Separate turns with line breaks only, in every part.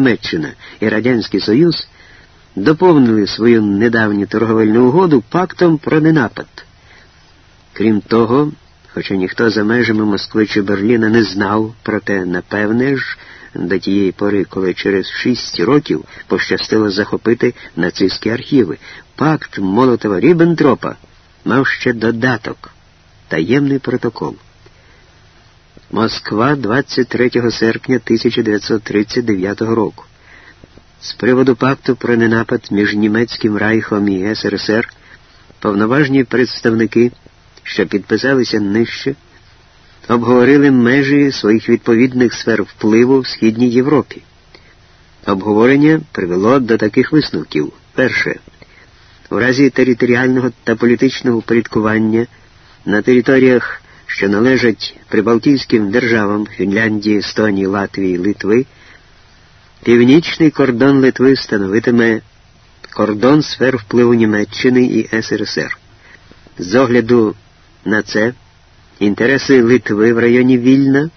Німеччина і Радянський Союз доповнили свою недавню торговельну угоду пактом про ненапад. Крім того, хоча ніхто за межами Москви чи Берліна не знав, проте, напевне ж, до тієї пори, коли через шість років пощастило захопити нацистські архіви, пакт Молотова Ріббентропа мав ще додаток таємний протокол. Москва 23 серпня 1939 року. З приводу пакту про ненапад між німецьким райхом і СРСР повноважні представники, що підписалися нижче, обговорили межі своїх відповідних сфер впливу в Східній Європі. Обговорення привело до таких висновків. Перше. У разі територіального та політичного упорядкування на територіях, що належать прибалтійським державам Фінляндії, Естонії, Латвії, Литви, північний кордон Литви становитиме кордон сфер впливу Німеччини і СРСР. З огляду на це інтереси Литви в районі Вільна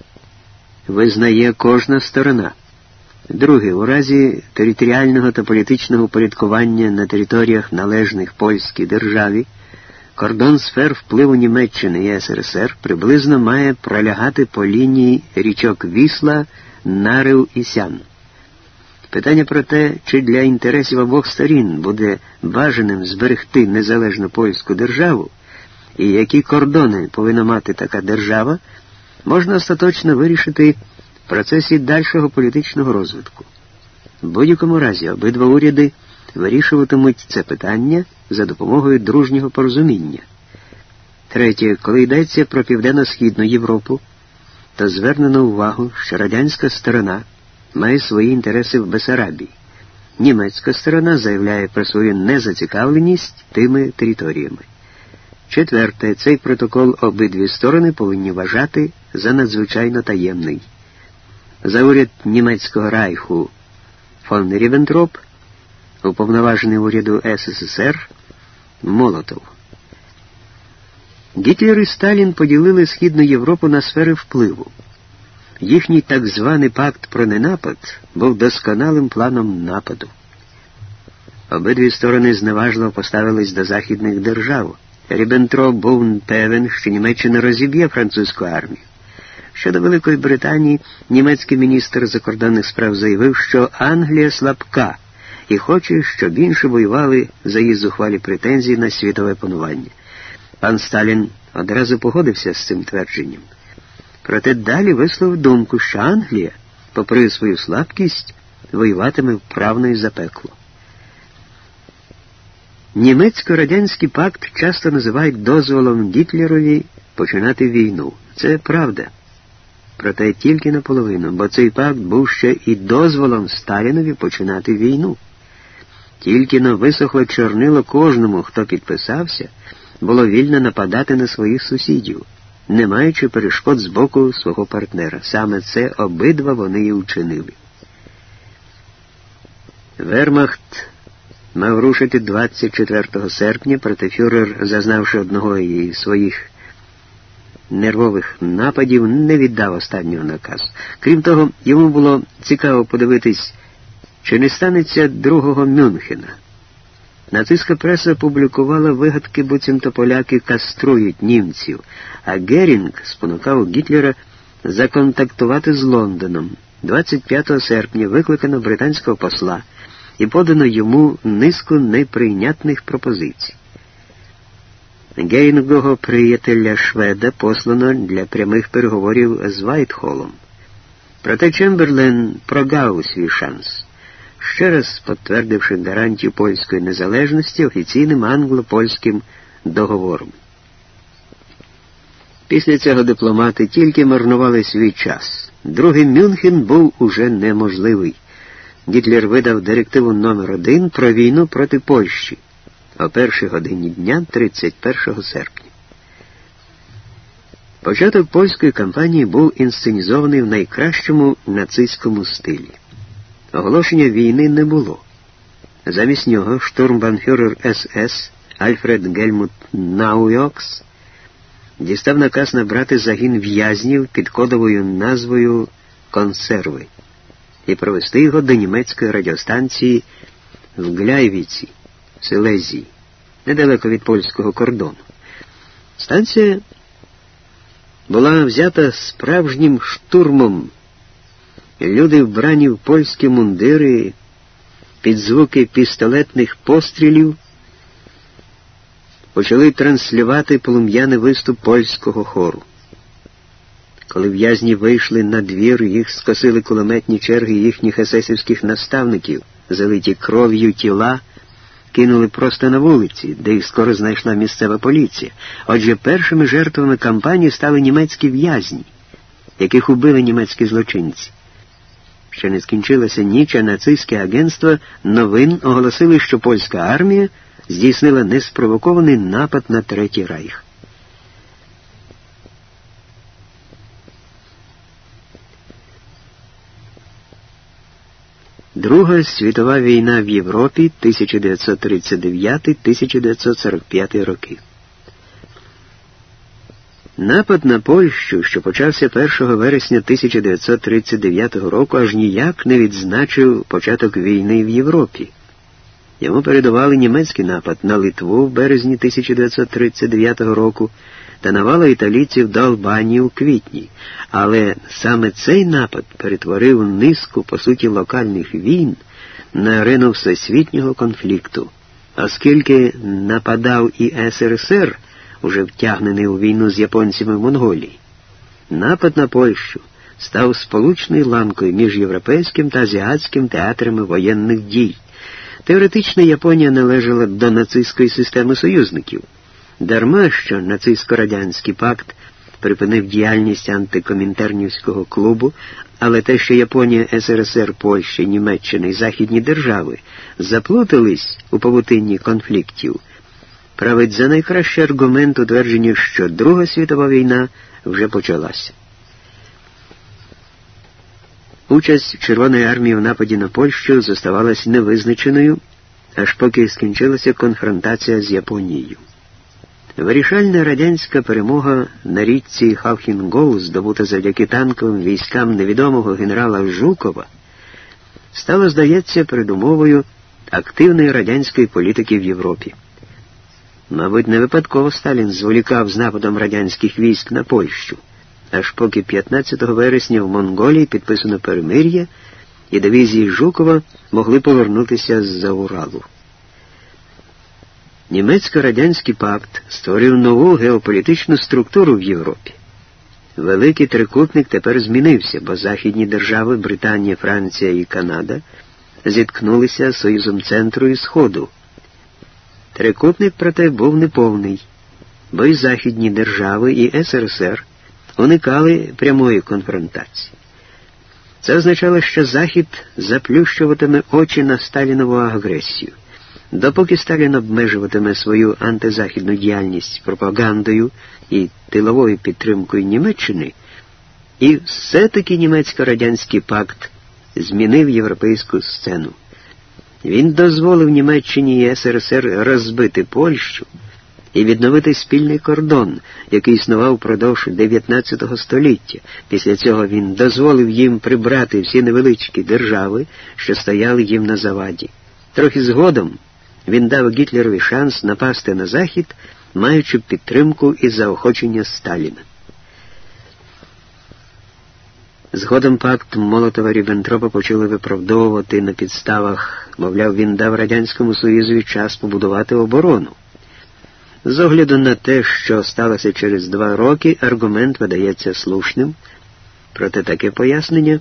визнає кожна сторона. Друге, у разі територіального та політичного упорядкування на територіях належних польській державі, кордон сфер впливу Німеччини і СРСР приблизно має пролягати по лінії річок Вісла, Нарив і Сян. Питання про те, чи для інтересів обох сторін буде бажаним зберегти незалежну польську державу, і які кордони повинна мати така держава, можна остаточно вирішити в процесі дальшого політичного розвитку. В будь-якому разі обидва уряди вирішуватимуть це питання за допомогою дружнього порозуміння. Третє, коли йдеться про Південно-Східну Європу, то звернено увагу, що радянська сторона має свої інтереси в Бесарабії. Німецька сторона заявляє про свою незацікавленість тими територіями. Четверте, цей протокол обидві сторони повинні вважати за надзвичайно таємний. За уряд німецького райху фон Ріббентроп, уповноважений уряду СССР Молотов. Гітлер і Сталін поділили Східну Європу на сфери впливу. Їхній так званий пакт про ненапад був досконалим планом нападу. Обидві сторони зневажливо поставились до західних держав. Ріббентроп був певен, що Німеччина розіб'є французьку армію. Щодо Великої Британії, німецький міністр закордонних справ заявив, що Англія слабка і хоче, щоб інші воювали за її зухвалі претензії на світове панування. Пан Сталін одразу погодився з цим твердженням. Проте далі висловив думку, що Англія, попри свою слабкість, воюватиме вправно і запекло. Німецько-радянський пакт часто називають дозволом Гітлерові починати війну. Це правда. Проте тільки наполовину, бо цей пакт був ще і дозволом Сталінові починати війну. Тільки на висохле чорнило кожному, хто підписався, було вільно нападати на своїх сусідів, не маючи перешкод з боку свого партнера. Саме це обидва вони і вчинили. Вермахт мав рушити 24 серпня, проте фюрер, зазнавши одного із своїх нервових нападів, не віддав останнього наказу. Крім того, йому було цікаво подивитись, чи не станеться другого Мюнхена. Нацистська преса публікувала вигадки, буцімто поляки каструють німців, а Герінг спонукав Гітлера законтактувати з Лондоном. 25 серпня викликано британського посла і подано йому низку неприйнятних пропозицій. Гейнгового приятеля Шведа послано для прямих переговорів з Вайтхолом. Проте Чемберлен прогав свій шанс, ще раз підтвердивши гарантію польської незалежності офіційним англо-польським договором. Після цього дипломати тільки марнували свій час. Другий Мюнхен був уже неможливий. Гітлер видав директиву номер 1 про війну проти Польщі о першій годині дня 31 серпня. Початок польської кампанії був інсценізований в найкращому нацистському стилі. Оголошення війни не було. Замість нього штурмбанфюрер СС Альфред Гельмут Науйокс дістав наказ набрати загін в'язнів під кодовою назвою консерви. і провести його до німецької радіостанції в Гляйвіці, Силезії, недалеко від польського кордону. Станція була взята справжнім штурмом. Люди, вбрані в польські мундири, під звуки пістолетних пострілів, почали транслювати полум'яний виступ польського хору. Коли в'язні вийшли на двір, їх скосили кулеметні черги їхніх есесівських наставників, залиті кров'ю тіла, кинули просто на вулиці, де їх скоро знайшла місцева поліція. Отже, першими жертвами кампанії стали німецькі в'язні, яких убили німецькі злочинці. Ще не скінчилася ніч, а нацистське агентство новин оголосили, що польська армія здійснила неспровокований напад на Третій Райх. Друга світова війна в Європі 1939-1945 роки. Напад на Польщу, що почався 1 вересня 1939 року, аж ніяк не відзначив початок війни в Європі. Йому передавали німецький напад на Литву в березні 1939 року та навала італійців до Албанії у квітні. Але саме цей напад перетворив низку, по суті, локальних війн на арену всесвітнього конфлікту, оскільки нападав і СРСР, уже втягнений у війну з японцями в Монголії. Напад на Польщу став сполучною ланкою між європейським та азіатським театрами воєнних дій. Теоретично Японія належала до нацистської системи союзників. Дарма що нацистсько-радянський пакт припинив діяльність антикомінтернівського клубу, але те, що Японія, СРСР, Польща, Німеччина і Західні держави заплутались у павутинні конфліктів, править за найкращий аргумент утвердження, що Друга світова війна вже почалася. Участь Червоної армії в нападі на Польщу зоставалась невизначеною, аж поки скінчилася конфронтація з Японією. Вирішальна радянська перемога на річці Хавхінгоу, здобута завдяки танковим військам невідомого генерала Жукова, стала, здається, передумовою активної радянської політики в Європі. Мабуть, не випадково Сталін зволікав з нападом радянських військ на Польщу, аж поки 15 вересня в Монголії підписано перемир'я, і дивізії Жукова могли повернутися з-за Уралу. Німецько-радянський пакт створив нову геополітичну структуру в Європі. Великий трикутник тепер змінився, бо західні держави Британія, Франція і Канада зіткнулися з Союзом Центру і Сходу. Трикутник, проте, був неповний, бо й західні держави і СРСР уникали прямої конфронтації. Це означало, що Захід заплющуватиме очі на Сталінову агресію. Допоки Сталін обмежуватиме свою антизахідну діяльність пропагандою і тиловою підтримкою Німеччини, і все-таки німецько-радянський пакт змінив європейську сцену. Він дозволив Німеччині і СРСР розбити Польщу і відновити спільний кордон, який існував впродовж 19 століття. Після цього він дозволив їм прибрати всі невеличкі держави, що стояли їм на заваді. Трохи згодом. Він дав Гітлерові шанс напасти на Захід, маючи підтримку і заохочення Сталіна. Згодом пакт Молотова Ріббентропа почали виправдовувати на підставах, мовляв, він дав Радянському Союзу час побудувати оборону. З огляду на те, що сталося через два роки, аргумент видається слушним, проте таке пояснення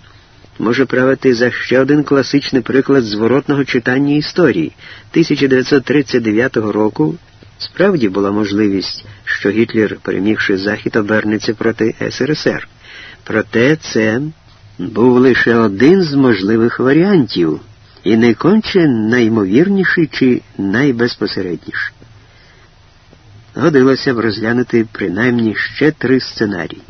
може правити за ще один класичний приклад зворотного читання історії 1939 року. Справді була можливість, що Гітлер, перемігши Захід, обернеться проти СРСР. Проте це був лише один з можливих варіантів, і не конче найімовірніший чи найбезпосередніший. Годилося б розглянути принаймні ще три сценарії.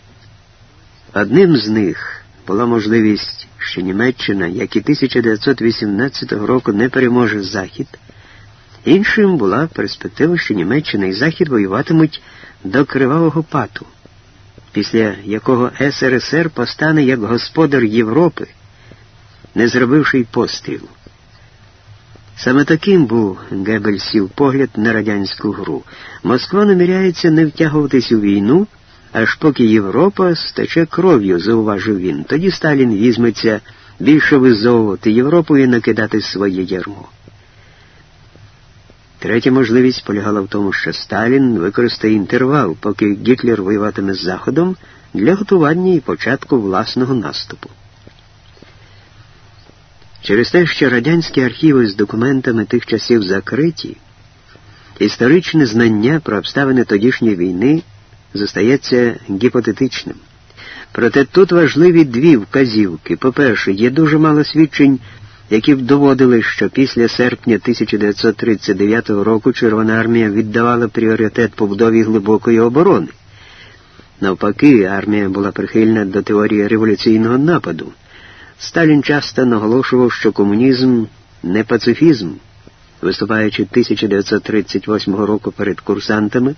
Одним з них була можливість що Німеччина, як і 1918 року, не переможе Захід. Іншим була перспектива, що Німеччина і Захід воюватимуть до кривавого пату, після якого СРСР постане як господар Європи, не зробивши й пострілу. Саме таким був Геббельсів погляд на радянську гру. Москва наміряється не втягуватись у війну, аж поки Європа стече кров'ю, зауважив він. Тоді Сталін візьметься більше визовувати Європу і накидати своє ярмо. Третя можливість полягала в тому, що Сталін використає інтервал, поки Гітлер воюватиме з Заходом для готування і початку власного наступу. Через те, що радянські архіви з документами тих часів закриті, історичне знання про обставини тодішньої війни зостається гіпотетичним. Проте тут важливі дві вказівки. По-перше, є дуже мало свідчень, які б доводили, що після серпня 1939 року Червона армія віддавала пріоритет побудові глибокої оборони. Навпаки, армія була прихильна до теорії революційного нападу. Сталін часто наголошував, що комунізм не пацифізм, виступаючи 1938 року перед курсантами,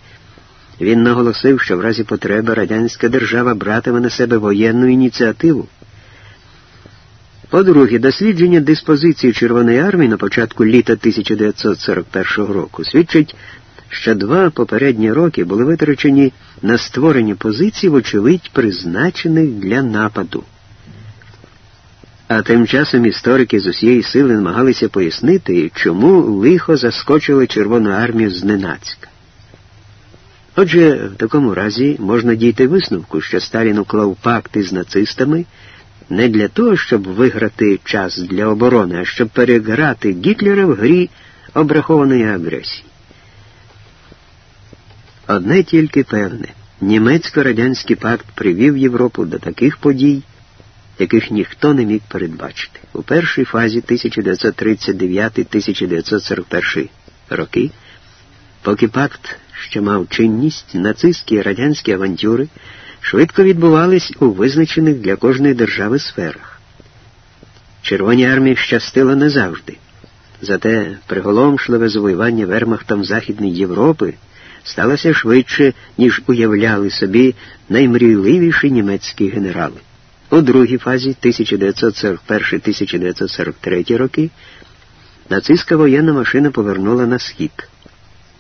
він наголосив, що в разі потреби радянська держава братиме на себе воєнну ініціативу. По-друге, дослідження диспозиції Червоної армії на початку літа 1941 року свідчить, що два попередні роки були витрачені на створення позицій, вочевидь, призначених для нападу. А тим часом історики з усієї сили намагалися пояснити, чому лихо заскочили Червону армію зненацька. Отже, в такому разі можна дійти висновку, що Сталін уклав пакти з нацистами не для того, щоб виграти час для оборони, а щоб переграти Гітлера в грі обрахованої агресії. Одне тільки певне, німецько-радянський пакт привів Європу до таких подій яких ніхто не міг передбачити. У першій фазі 1939-1941 роки, поки пакт ще мав чинність, нацистські і радянські авантюри швидко відбувались у визначених для кожної держави сферах. Червоній армії щастило не завжди. Зате приголомшливе завоювання вермахтом Західної Європи сталося швидше, ніж уявляли собі наймрійливіші німецькі генерали. У другій фазі 1941-1943 роки нацистська воєнна машина повернула на схід.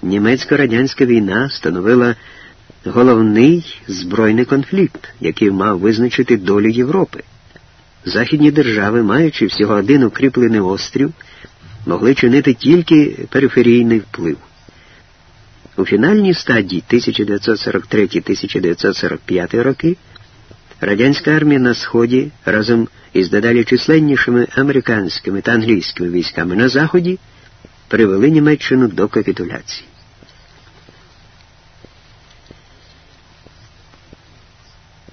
Німецько-радянська війна становила головний збройний конфлікт, який мав визначити долю Європи. Західні держави, маючи всього один укріплений острів, могли чинити тільки периферійний вплив. У фінальній стадії 1943-1945 роки радянська армія на Сході разом із дедалі численнішими американськими та англійськими військами на Заході привели Німеччину до капітуляції.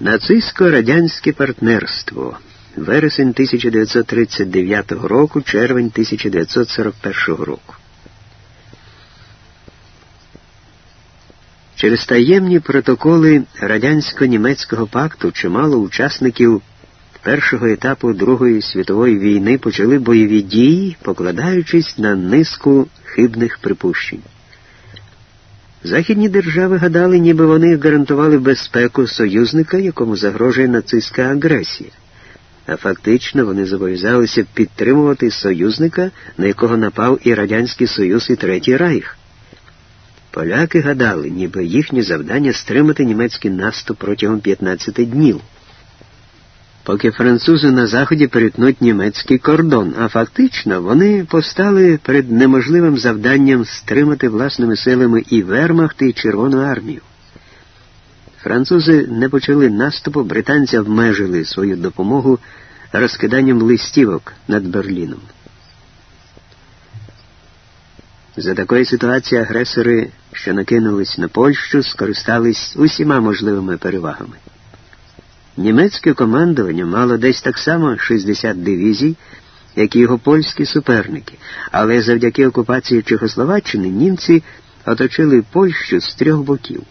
Нацистсько-радянське партнерство. Вересень 1939 року, червень 1941 року. Через таємні протоколи радянсько-німецького пакту чимало учасників першого етапу Другої світової війни почали бойові дії, покладаючись на низку хибних припущень. Західні держави гадали, ніби вони гарантували безпеку союзника, якому загрожує нацистська агресія, а фактично вони зобов'язалися підтримувати союзника, на якого напав і Радянський Союз, і Третій Райх. Поляки гадали, ніби їхнє завдання стримати німецький наступ протягом 15 днів, поки французи на заході перетнуть німецький кордон, а фактично вони постали перед неможливим завданням стримати власними силами і Вермахт, і Червону армію. Французи не почали наступу, британці обмежили свою допомогу розкиданням листівок над Берліном. За такої ситуації агресори, що накинулись на Польщу, скористались усіма можливими перевагами. Німецьке командування мало десь так само 60 дивізій, як і його польські суперники, але завдяки окупації Чехословаччини німці оточили Польщу з трьох боків.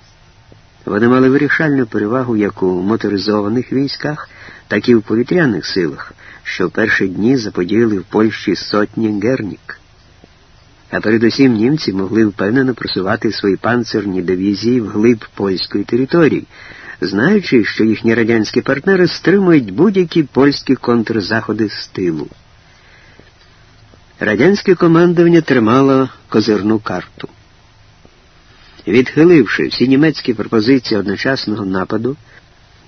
Вони мали вирішальну перевагу як у моторизованих військах, так і в повітряних силах, що в перші дні заподіяли в Польщі сотні гернік а передусім німці могли впевнено просувати свої панцирні дивізії вглиб польської території, знаючи, що їхні радянські партнери стримують будь-які польські контрзаходи з тилу. Радянське командування тримало козирну карту. Відхиливши всі німецькі пропозиції одночасного нападу,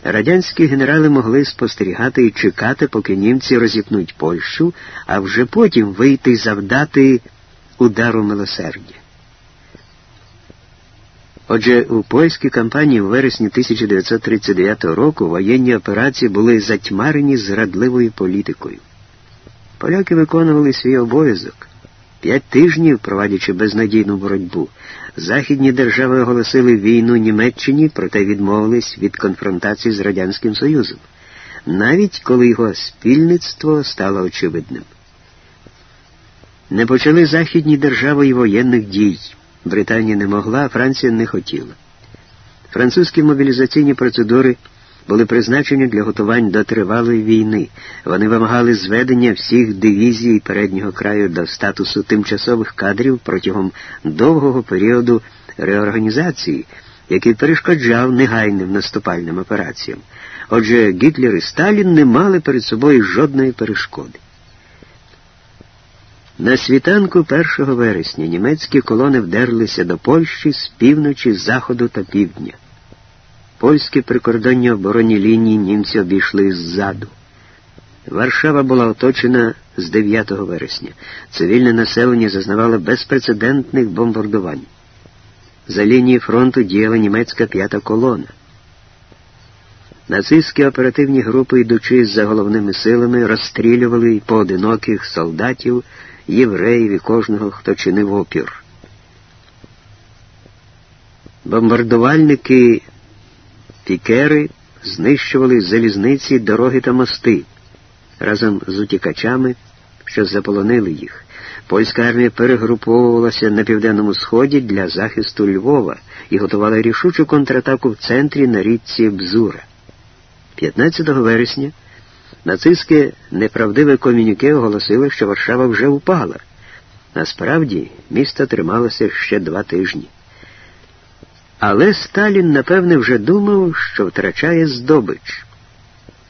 радянські генерали могли спостерігати і чекати, поки німці розіпнуть Польщу, а вже потім вийти і завдати удару милосердя. Отже, у польській кампанії в вересні 1939 року воєнні операції були затьмарені зрадливою політикою. Поляки виконували свій обов'язок. П'ять тижнів, проводячи безнадійну боротьбу, західні держави оголосили війну Німеччині, проте відмовились від конфронтації з Радянським Союзом, навіть коли його спільництво стало очевидним. Не почали західні держави і воєнних дій. Британія не могла, а Франція не хотіла. Французькі мобілізаційні процедури були призначені для готувань до тривалої війни. Вони вимагали зведення всіх дивізій переднього краю до статусу тимчасових кадрів протягом довгого періоду реорганізації, який перешкоджав негайним наступальним операціям. Отже, Гітлер і Сталін не мали перед собою жодної перешкоди. На світанку 1 вересня німецькі колони вдерлися до Польщі з півночі, заходу та півдня. Польські прикордонні оборонні лінії німці обійшли ззаду. Варшава була оточена з 9 вересня. Цивільне населення зазнавало безпрецедентних бомбардувань. За лінією фронту діяла німецька п'ята колона. Нацистські оперативні групи, йдучи за головними силами, розстрілювали поодиноких солдатів, євреїв і кожного, хто чинив опір. Бомбардувальники Пікери знищували залізниці, дороги та мости разом з утікачами, що заполонили їх. Польська армія перегруповувалася на південному сході для захисту Львова і готувала рішучу контратаку в центрі на річці Бзура. 15 вересня нацистське неправдиве комюніке оголосило, що Варшава вже упала. Насправді місто трималося ще два тижні. Але Сталін, напевне, вже думав, що втрачає здобич.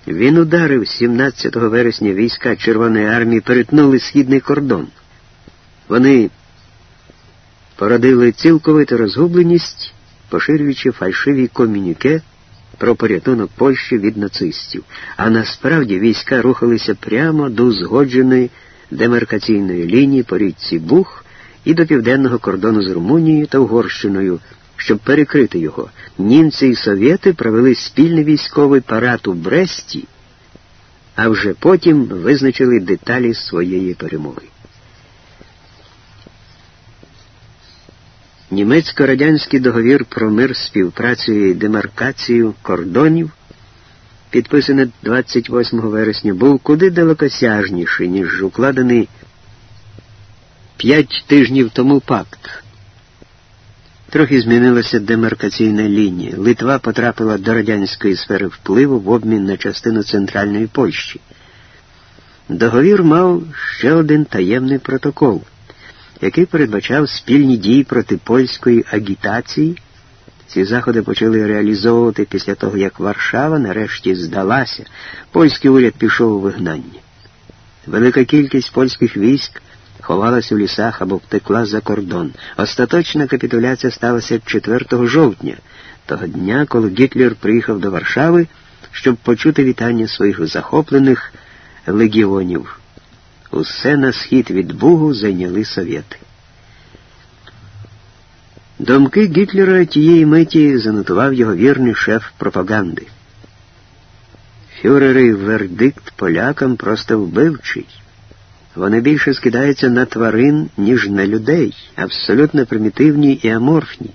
Він ударив 17 вересня війська Червоної армії перетнули східний кордон. Вони породили цілковиту розгубленість, поширюючи фальшиві комюніке про порятунок Польщі від нацистів, а насправді війська рухалися прямо до узгодженої демаркаційної лінії по річці Бух і до південного кордону з Румунією та Угорщиною. Щоб перекрити його, німці і совєти провели спільний військовий парад у Бресті, а вже потім визначили деталі своєї перемоги. Німецько-радянський договір про мир співпрацю і демаркацію кордонів, підписаний 28 вересня, був куди далекосяжніший, ніж укладений п'ять тижнів тому пакт. Трохи змінилася демаркаційна лінія. Литва потрапила до радянської сфери впливу в обмін на частину Центральної Польщі. Договір мав ще один таємний протокол, який передбачав спільні дії проти польської агітації. Ці заходи почали реалізовувати після того, як Варшава нарешті здалася, польський уряд пішов у вигнання. Велика кількість польських військ ховалась у лісах або втекла за кордон. Остаточна капітуляція сталася 4 жовтня, того дня, коли Гітлер приїхав до Варшави, щоб почути вітання своїх захоплених легіонів. Усе на схід від Бугу зайняли совєти. Думки Гітлера тієї миті занотував його вірний шеф пропаганди. Фюрери вердикт полякам просто вбивчий. Вони більше скидаються на тварин, ніж на людей, абсолютно примітивні і аморфні.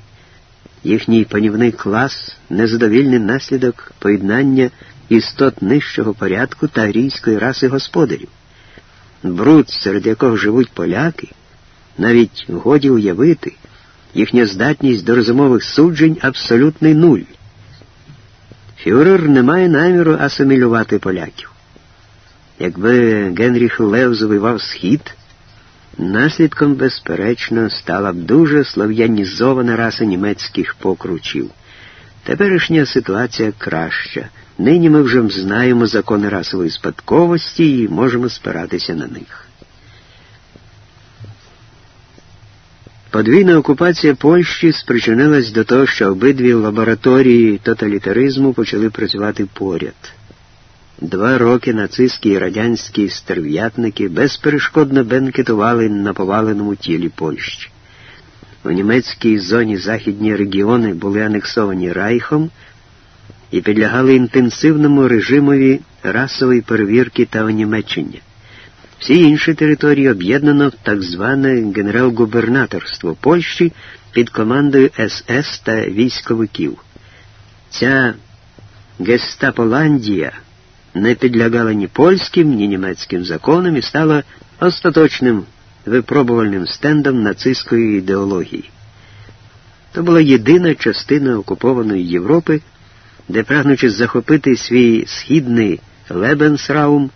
Їхній панівний клас незадовільний наслідок поєднання істот нижчого порядку та арійської раси господарів. Бруд, серед якого живуть поляки, навіть годі уявити, їхня здатність до розумових суджень абсолютний нуль. Фюрер не має наміру асимілювати поляків. Якби Генріх Лев завивав схід, наслідком, безперечно, стала б дуже слов'янізована раса німецьких покручів. Теперішня ситуація краща. Нині ми вже знаємо закони расової спадковості і можемо спиратися на них. Подвійна окупація Польщі спричинилась до того, що обидві лабораторії тоталітаризму почали працювати поряд. Два роки нацистські і радянські стерв'ятники безперешкодно бенкетували на поваленому тілі Польщі. У німецькій зоні західні регіони були анексовані Райхом і підлягали інтенсивному режимові расової перевірки та онімечення. Всі інші території об'єднано в так зване генерал-губернаторство Польщі під командою СС та військовиків. Ця Гестаполандія не підлягала ні польським, ні німецьким законам і стала остаточним випробувальним стендом нацистської ідеології. То була єдина частина окупованої Європи, де, прагнучи захопити свій східний Лебенсраум,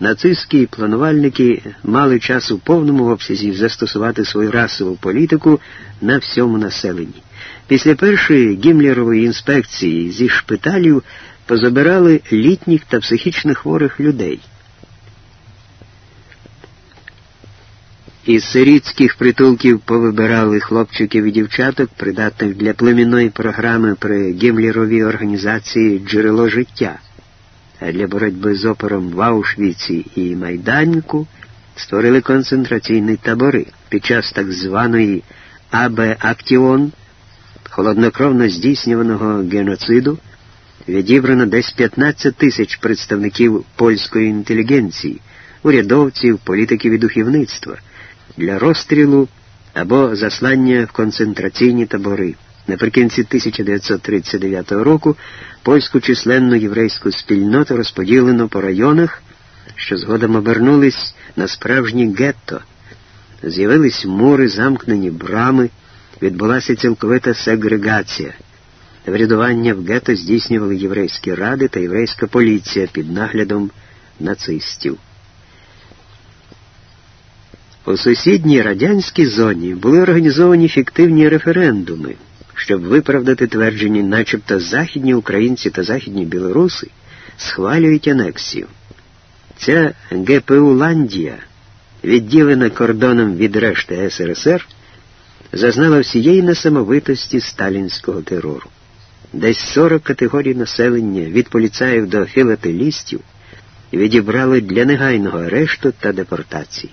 нацистські планувальники мали час у повному обсязі застосувати свою расову політику на всьому населенні. Після першої гімлєрової інспекції зі шпиталів позабирали літніх та психічно хворих людей. Із сирітських притулків повибирали хлопчиків і дівчаток, придатних для племінної програми при гімлєровій організації Джерело життя, а для боротьби з опором в Аушвіці і Майданку створили концентраційні табори під час так званої АБ Актіон, холоднокровно здійснюваного геноциду відібрано десь 15 тисяч представників польської інтелігенції, урядовців, політиків і духовництва для розстрілу або заслання в концентраційні табори. Наприкінці 1939 року польську численну єврейську спільноту розподілено по районах, що згодом обернулись на справжні гетто. З'явились мури, замкнені брами, відбулася цілковита сегрегація. Врядування в гетто здійснювали єврейські ради та єврейська поліція під наглядом нацистів. У сусідній радянській зоні були організовані фіктивні референдуми, щоб виправдати твердження, начебто західні українці та західні білоруси схвалюють анексію. Ця ГПУ Ландія, відділена кордоном від решти СРСР, зазнала всієї несамовитості сталінського терору. Десь 40 категорій населення від поліцаїв до філателістів відібрали для негайного арешту та депортації.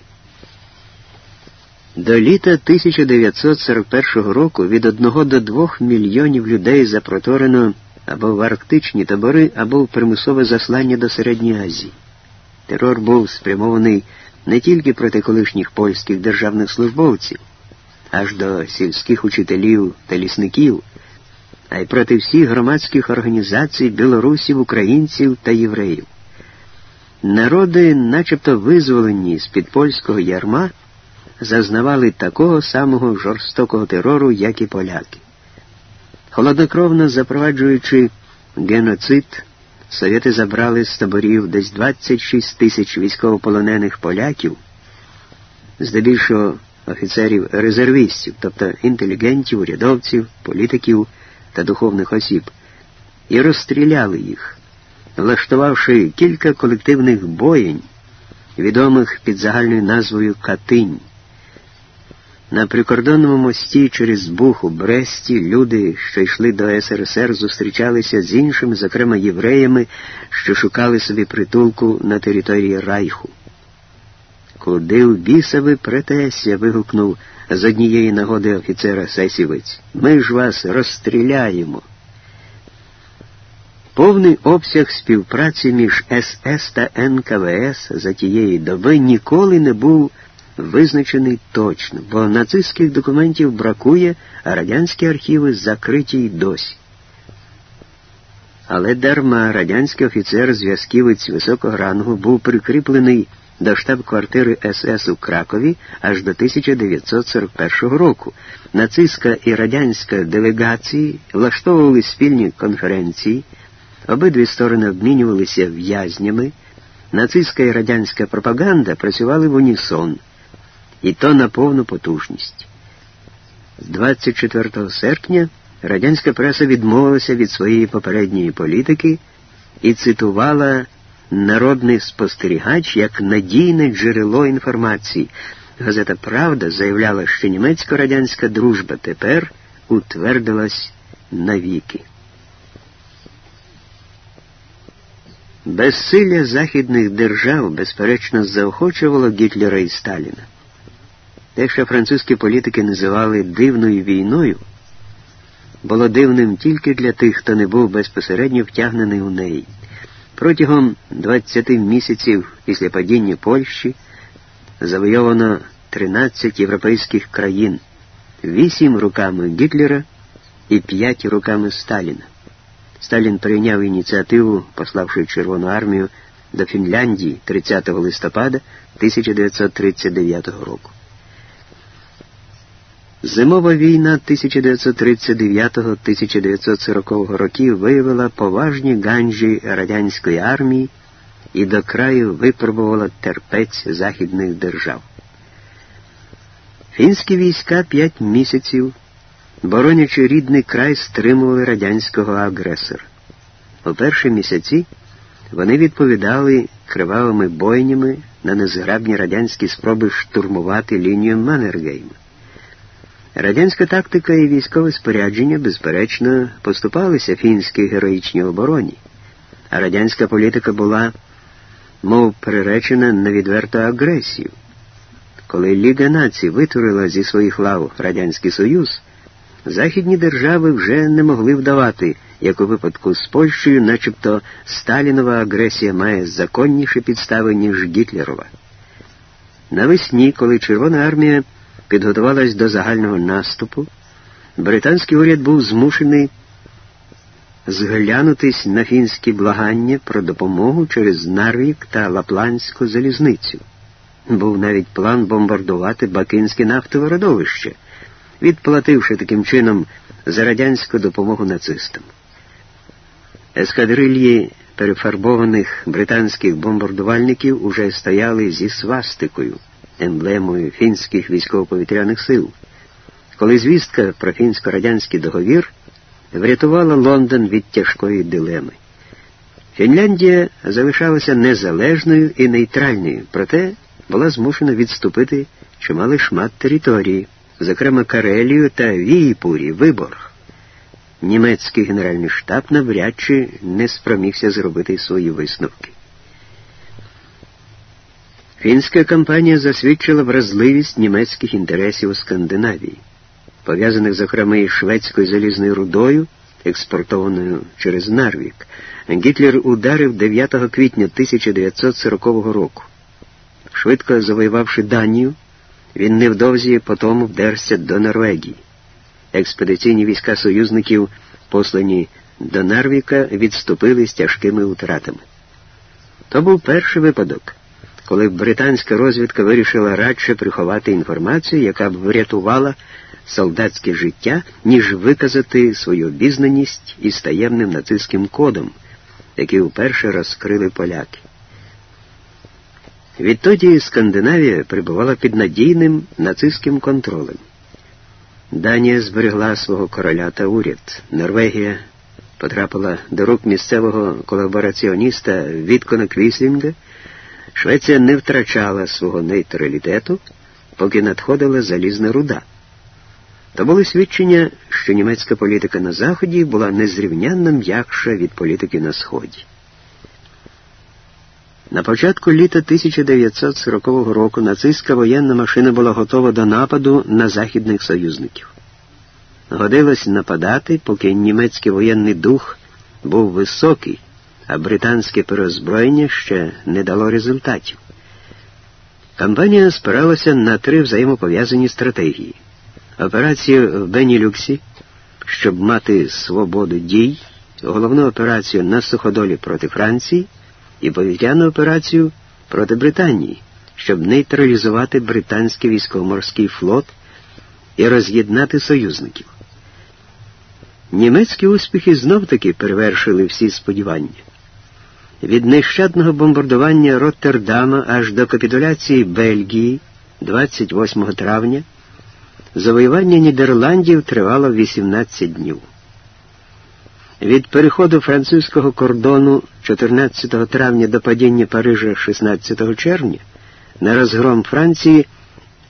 До літа 1941 року від 1 до 2 мільйонів людей запроторено або в арктичні табори, або в примусове заслання до Середньої Азії. Терор був спрямований не тільки проти колишніх польських державних службовців, аж до сільських учителів та лісників а й проти всіх громадських організацій білорусів, українців та євреїв. Народи, начебто визволені з під польського ярма, зазнавали такого самого жорстокого терору, як і поляки. Холоднокровно запроваджуючи геноцид, совєти забрали з таборів десь 26 тисяч військовополонених поляків, здебільшого офіцерів резервістів, тобто інтелігентів, урядовців, політиків та духовних осіб, і розстріляли їх, влаштувавши кілька колективних боєнь, відомих під загальною назвою Катинь. На прикордонному мості через Бух у Бресті люди, що йшли до СРСР, зустрічалися з іншими, зокрема євреями, що шукали собі притулку на території Райху. Куди в біса ви претеся? вигукнув з однієї нагоди офіцера Сесівець. Ми ж вас розстріляємо. Повний обсяг співпраці між СС та НКВС за тієї доби ніколи не був визначений точно, бо нацистських документів бракує, а радянські архіви закриті й досі. Але дарма радянський офіцер зв'язківець високого рангу був прикріплений до штаб-квартири СС у Кракові аж до 1941 року. Нацистська і радянська делегації влаштовували спільні конференції, обидві сторони обмінювалися в'язнями, нацистська і радянська пропаганда працювали в унісон, і то на повну потужність. З 24 серпня радянська преса відмовилася від своєї попередньої політики і цитувала народний спостерігач як надійне джерело інформації. Газета Правда заявляла, що німецько-радянська дружба тепер утвердилась навіки. Безсилля західних держав, безперечно, заохочувало Гітлера і Сталіна. Те, що французькі політики називали дивною війною, було дивним тільки для тих, хто не був безпосередньо втягнений у неї. Протягом 20 місяців після падіння Польщі завойовано 13 європейських країн, 8 руками Гітлера і 5 руками Сталіна. Сталін прийняв ініціативу, пославши Червону армію до Фінляндії 30 листопада 1939 року. Зимова війна 1939-1940 років виявила поважні ганджі радянської армії і до краю випробувала терпець західних держав. Фінські війська п'ять місяців, боронячи рідний край, стримували радянського агресора. У перші місяці вони відповідали кривавими бойнями на незграбні радянські спроби штурмувати лінію Маннергейма. Радянська тактика і військове спорядження, безперечно, поступалися фінській героїчній обороні, а радянська політика була, мов приречена на відверту агресію. Коли Ліга націй витворила зі своїх лав Радянський Союз, західні держави вже не могли вдавати, як у випадку з Польщею, начебто Сталінова агресія має законніші підстави, ніж Гітлерова. Навесні, коли Червона армія підготувалась до загального наступу, британський уряд був змушений зглянутись на фінські благання про допомогу через Нарвік та Лапландську залізницю. Був навіть план бомбардувати Бакинське нафтове родовище, відплативши таким чином за радянську допомогу нацистам. Ескадрильї перефарбованих британських бомбардувальників уже стояли зі свастикою емблемою фінських військово-повітряних сил, коли звістка про фінсько-радянський договір врятувала Лондон від тяжкої дилеми. Фінляндія залишалася незалежною і нейтральною, проте була змушена відступити чималий шмат території, зокрема Карелію та Віїпурі, Виборг. Німецький генеральний штаб навряд чи не спромігся зробити свої висновки. Фінська кампанія засвідчила вразливість німецьких інтересів у Скандинавії, пов'язаних, зокрема, із шведською залізною рудою, експортованою через Нарвік. Гітлер ударив 9 квітня 1940 року. Швидко завоювавши Данію, він невдовзі потому вдерся до Норвегії. Експедиційні війська союзників, послані до Нарвіка, відступили з тяжкими втратами. То був перший випадок коли британська розвідка вирішила радше приховати інформацію, яка б врятувала солдатське життя, ніж виказати свою обізнаність із таємним нацистським кодом, який вперше розкрили поляки. Відтоді Скандинавія перебувала під надійним нацистським контролем. Данія зберегла свого короля та уряд. Норвегія потрапила до рук місцевого колабораціоніста Віткона Квіслінга, Швеція не втрачала свого нейтралітету, поки надходила залізна руда. То були свідчення, що німецька політика на Заході була незрівнянно м'якша від політики на Сході. На початку літа 1940 року нацистська воєнна машина була готова до нападу на західних союзників. Годилось нападати, поки німецький воєнний дух був високий а британське перезброєння ще не дало результатів. Кампанія спиралася на три взаємопов'язані стратегії: операцію в Бенілюксі, щоб мати свободу дій, головну операцію на суходолі проти Франції і повітряну операцію проти Британії, щоб нейтралізувати британський військово-морський флот і роз'єднати союзників. Німецькі успіхи знов-таки перевершили всі сподівання. Від нещадного бомбардування Роттердама аж до капітуляції Бельгії 28 травня завоювання Нідерландів тривало 18 днів. Від переходу французького кордону 14 травня до падіння Парижа 16 червня на розгром Франції.